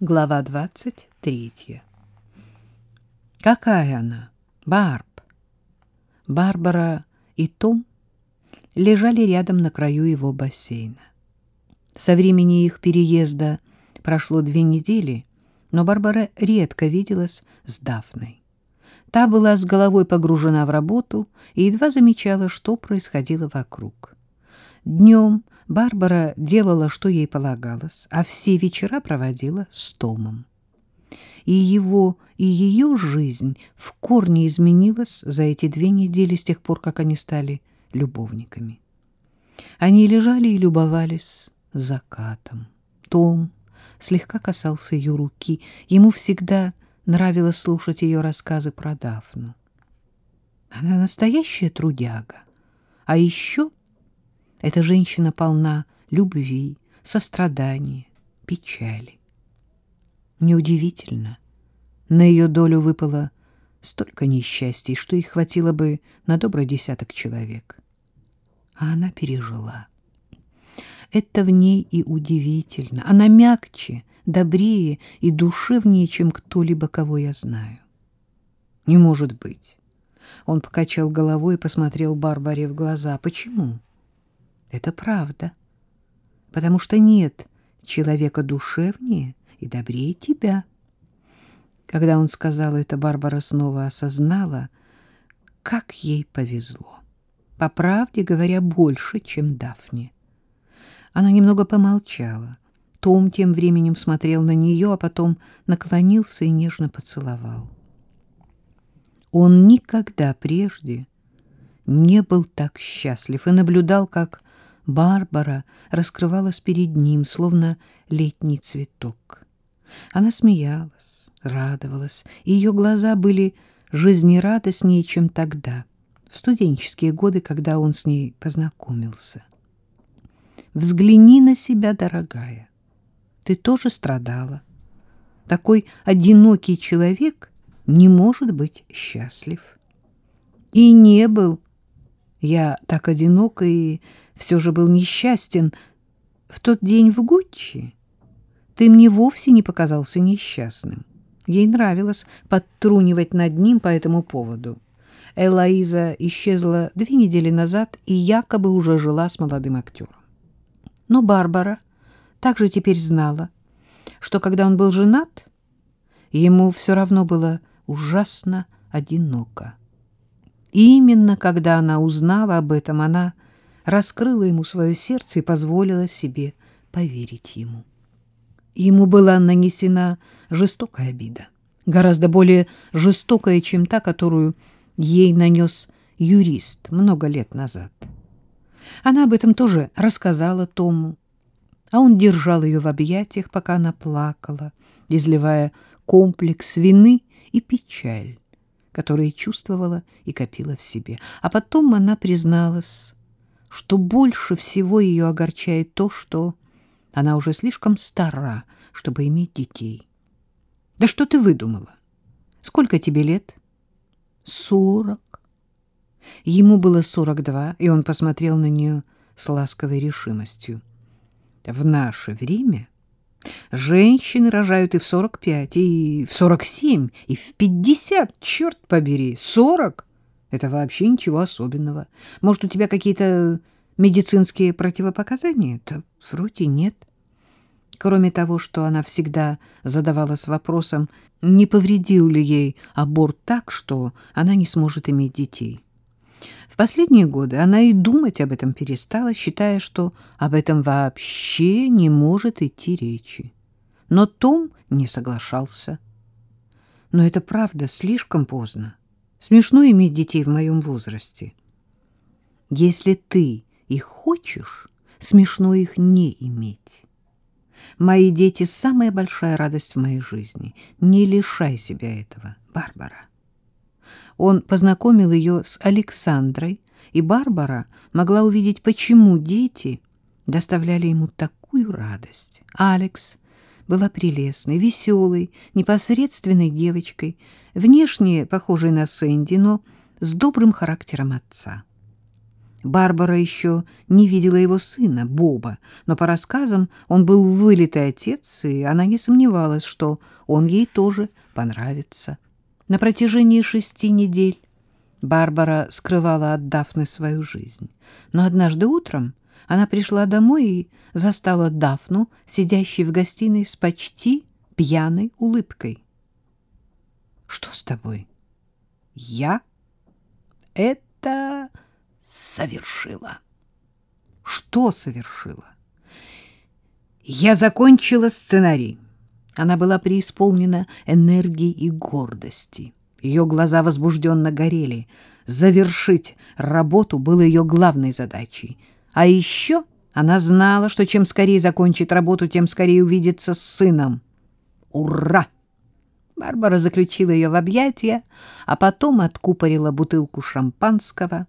Глава двадцать третья. Какая она? Барб. Барбара и Том лежали рядом на краю его бассейна. Со времени их переезда прошло две недели, но Барбара редко виделась с Дафной. Та была с головой погружена в работу и едва замечала, что происходило вокруг. Днем Барбара делала, что ей полагалось, а все вечера проводила с Томом. И его, и ее жизнь в корне изменилась за эти две недели с тех пор, как они стали любовниками. Они лежали и любовались закатом. Том слегка касался ее руки. Ему всегда нравилось слушать ее рассказы про Дафну. Она настоящая трудяга. А еще эта женщина полна любви, сострадания, печали. Неудивительно, на ее долю выпало столько несчастий, что их хватило бы на добрый десяток человек. А она пережила. Это в ней и удивительно. Она мягче, добрее и душевнее, чем кто-либо, кого я знаю. Не может быть. Он покачал головой и посмотрел Барбаре в глаза. Почему? Это правда. Потому что нет человека душевнее и добрее тебя. Когда он сказал это, Барбара снова осознала, как ей повезло. По правде говоря, больше, чем Дафне. Она немного помолчала. Том тем временем смотрел на нее, а потом наклонился и нежно поцеловал. Он никогда прежде не был так счастлив и наблюдал, как Барбара раскрывалась перед ним, словно летний цветок. Она смеялась, радовалась, и ее глаза были жизнерадостнее, чем тогда, в студенческие годы, когда он с ней познакомился. «Взгляни на себя, дорогая. Ты тоже страдала. Такой одинокий человек не может быть счастлив. И не был я так одинок и все же был несчастен. В тот день в Гуччи ты мне вовсе не показался несчастным. Ей нравилось подтрунивать над ним по этому поводу. Элоиза исчезла две недели назад и якобы уже жила с молодым актером. Но Барбара также теперь знала, что когда он был женат, ему все равно было ужасно одиноко. И именно когда она узнала об этом, она раскрыла ему свое сердце и позволила себе поверить ему. Ему была нанесена жестокая обида, гораздо более жестокая, чем та, которую ей нанес юрист много лет назад. Она об этом тоже рассказала Тому, а он держал ее в объятиях, пока она плакала, изливая комплекс вины и печаль которые чувствовала и копила в себе. А потом она призналась, что больше всего ее огорчает то, что она уже слишком стара, чтобы иметь детей. Да что ты выдумала? Сколько тебе лет? Сорок. Ему было сорок два, и он посмотрел на нее с ласковой решимостью. В наше время Женщины рожают и в 45, и в 47, и в 50, черт побери, 40. Это вообще ничего особенного. Может, у тебя какие-то медицинские противопоказания? Да вроде нет. Кроме того, что она всегда задавалась вопросом, не повредил ли ей аборт так, что она не сможет иметь детей. В последние годы она и думать об этом перестала, считая, что об этом вообще не может идти речи. Но Том не соглашался. Но это правда слишком поздно. Смешно иметь детей в моем возрасте. Если ты их хочешь, смешно их не иметь. Мои дети — самая большая радость в моей жизни. Не лишай себя этого, Барбара. Он познакомил ее с Александрой, и Барбара могла увидеть, почему дети доставляли ему такую радость. Алекс была прелестной, веселой, непосредственной девочкой, внешне похожей на Сэнди, но с добрым характером отца. Барбара еще не видела его сына, Боба, но по рассказам он был вылитый отец, и она не сомневалась, что он ей тоже понравится. На протяжении шести недель Барбара скрывала от Дафны свою жизнь. Но однажды утром она пришла домой и застала Дафну, сидящей в гостиной с почти пьяной улыбкой. — Что с тобой? — Я это совершила. — Что совершила? — Я закончила сценарий. Она была преисполнена энергии и гордости. Ее глаза возбужденно горели. Завершить работу было ее главной задачей. А еще она знала, что чем скорее закончит работу, тем скорее увидится с сыном. Ура! Барбара заключила ее в объятия, а потом откупорила бутылку шампанского.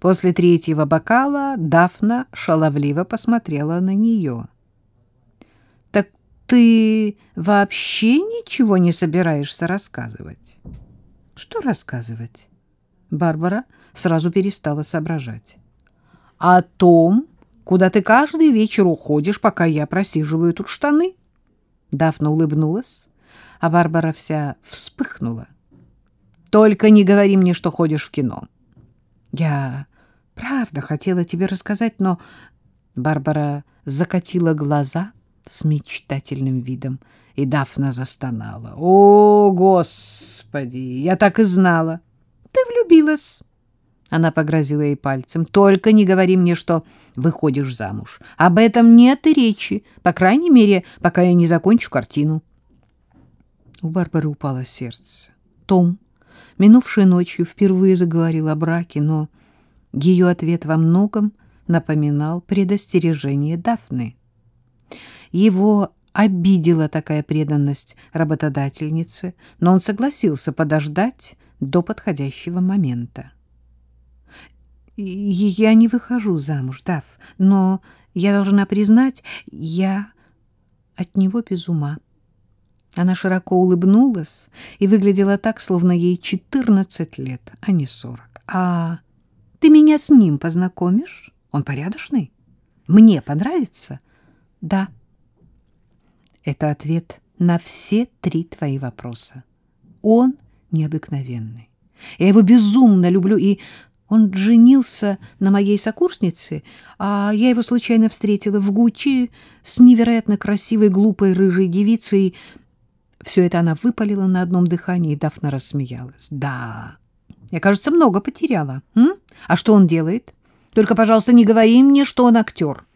После третьего бокала Дафна шаловливо посмотрела на нее. — ты вообще ничего не собираешься рассказывать? — Что рассказывать? Барбара сразу перестала соображать. — О том, куда ты каждый вечер уходишь, пока я просиживаю тут штаны. Дафна улыбнулась, а Барбара вся вспыхнула. — Только не говори мне, что ходишь в кино. — Я правда хотела тебе рассказать, но... Барбара закатила глаза с мечтательным видом, и Дафна застонала. — О, Господи! Я так и знала! Ты влюбилась! Она погрозила ей пальцем. — Только не говори мне, что выходишь замуж. Об этом нет и речи, по крайней мере, пока я не закончу картину. У Барбары упало сердце. Том, минувшей ночью, впервые заговорил о браке, но ее ответ во многом напоминал предостережение Дафны. Его обидела такая преданность работодательнице, но он согласился подождать до подходящего момента. «Я не выхожу замуж, Даф, но я должна признать, я от него без ума». Она широко улыбнулась и выглядела так, словно ей четырнадцать лет, а не сорок. «А ты меня с ним познакомишь? Он порядочный? Мне понравится?» «Да». Это ответ на все три твои вопроса. Он необыкновенный. Я его безумно люблю, и он женился на моей сокурснице, а я его случайно встретила в Гуччи с невероятно красивой, глупой, рыжей девицей. Все это она выпалила на одном дыхании, и Дафна рассмеялась. «Да, я, кажется, много потеряла. М? А что он делает? Только, пожалуйста, не говори мне, что он актер».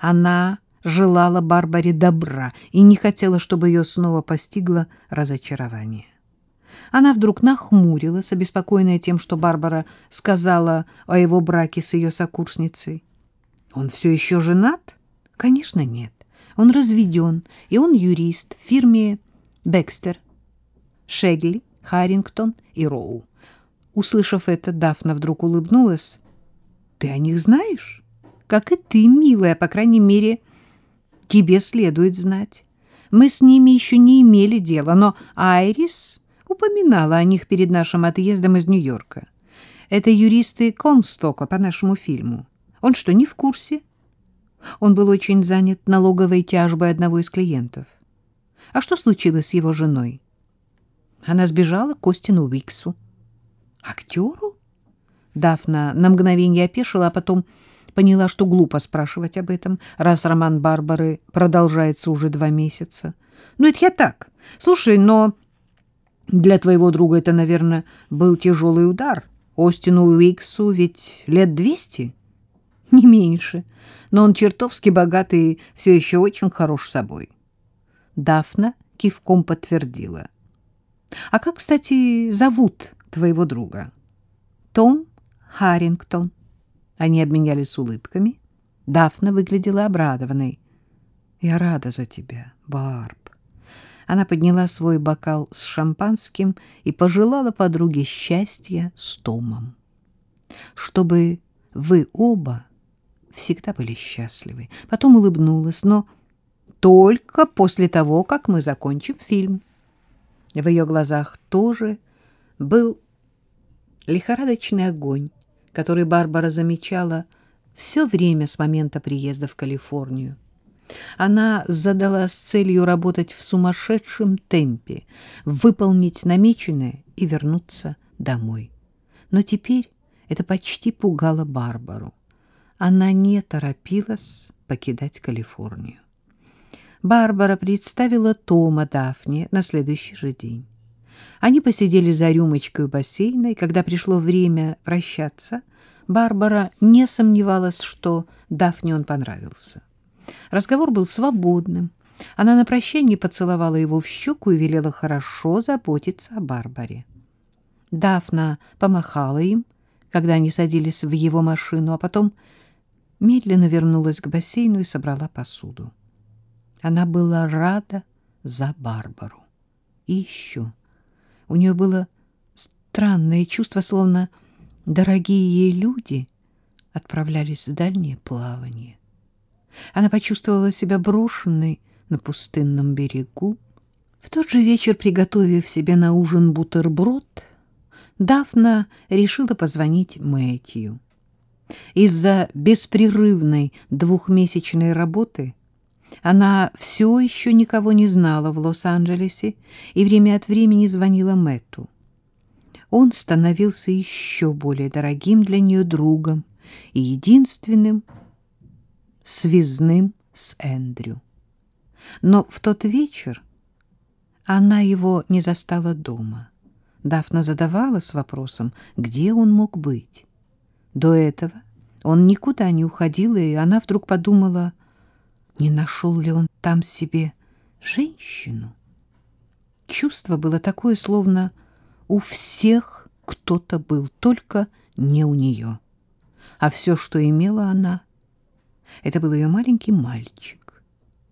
Она желала Барбаре добра и не хотела, чтобы ее снова постигло разочарование. Она вдруг нахмурилась, обеспокоенная тем, что Барбара сказала о его браке с ее сокурсницей. «Он все еще женат?» «Конечно, нет. Он разведен, и он юрист в фирме Бекстер, Шегли, Харрингтон и Роу». Услышав это, Дафна вдруг улыбнулась. «Ты о них знаешь?» «Как и ты, милая, по крайней мере, тебе следует знать. Мы с ними еще не имели дела, но Айрис упоминала о них перед нашим отъездом из Нью-Йорка. Это юристы Комстока по нашему фильму. Он что, не в курсе? Он был очень занят налоговой тяжбой одного из клиентов. А что случилось с его женой? Она сбежала к Костину Уиксу. Актеру? Дафна на мгновение опешила, а потом поняла, что глупо спрашивать об этом, раз роман Барбары продолжается уже два месяца. Ну, это я так. Слушай, но для твоего друга это, наверное, был тяжелый удар. Остину Уиксу ведь лет двести? Не меньше. Но он чертовски богатый и все еще очень хорош собой. Дафна кивком подтвердила. — А как, кстати, зовут твоего друга? — Том Харрингтон. Они обменялись улыбками. Дафна выглядела обрадованной. — Я рада за тебя, Барб. Она подняла свой бокал с шампанским и пожелала подруге счастья с Томом. Чтобы вы оба всегда были счастливы. Потом улыбнулась, но только после того, как мы закончим фильм. В ее глазах тоже был лихорадочный огонь, который Барбара замечала все время с момента приезда в Калифорнию. Она задалась целью работать в сумасшедшем темпе, выполнить намеченное и вернуться домой. Но теперь это почти пугало Барбару. Она не торопилась покидать Калифорнию. Барбара представила Тома Дафне на следующий же день. Они посидели за рюмочкой у бассейна, и когда пришло время прощаться, Барбара не сомневалась, что Дафне он понравился. Разговор был свободным. Она на прощание поцеловала его в щеку и велела хорошо заботиться о Барбаре. Дафна помахала им, когда они садились в его машину, а потом медленно вернулась к бассейну и собрала посуду. Она была рада за Барбару. И еще у нее было странное чувство, словно дорогие ей люди отправлялись в дальнее плавание. Она почувствовала себя брошенной на пустынном берегу. В тот же вечер, приготовив себе на ужин бутерброд, Дафна решила позвонить Мэтью. Из-за беспрерывной двухмесячной работы она все еще никого не знала в Лос-Анджелесе и время от времени звонила Мэтту. Он становился еще более дорогим для нее другом и единственным связным с Эндрю. Но в тот вечер она его не застала дома. Дафна задавалась вопросом, где он мог быть. До этого он никуда не уходил, и она вдруг подумала, не нашел ли он там себе женщину. Чувство было такое, словно у всех кто-то был, только не у нее. А все, что имела она, это был ее маленький мальчик,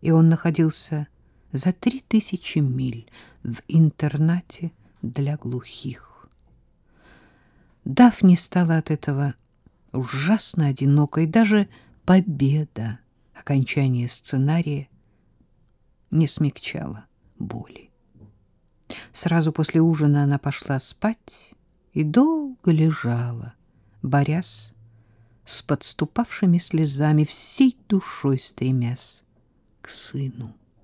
и он находился за три тысячи миль в интернате для глухих. Дафни стала от этого ужасно одинокой, даже победа, окончание сценария, не смягчала боли. Сразу после ужина она пошла спать и долго лежала, борясь с подступавшими слезами, всей душой стремясь к сыну.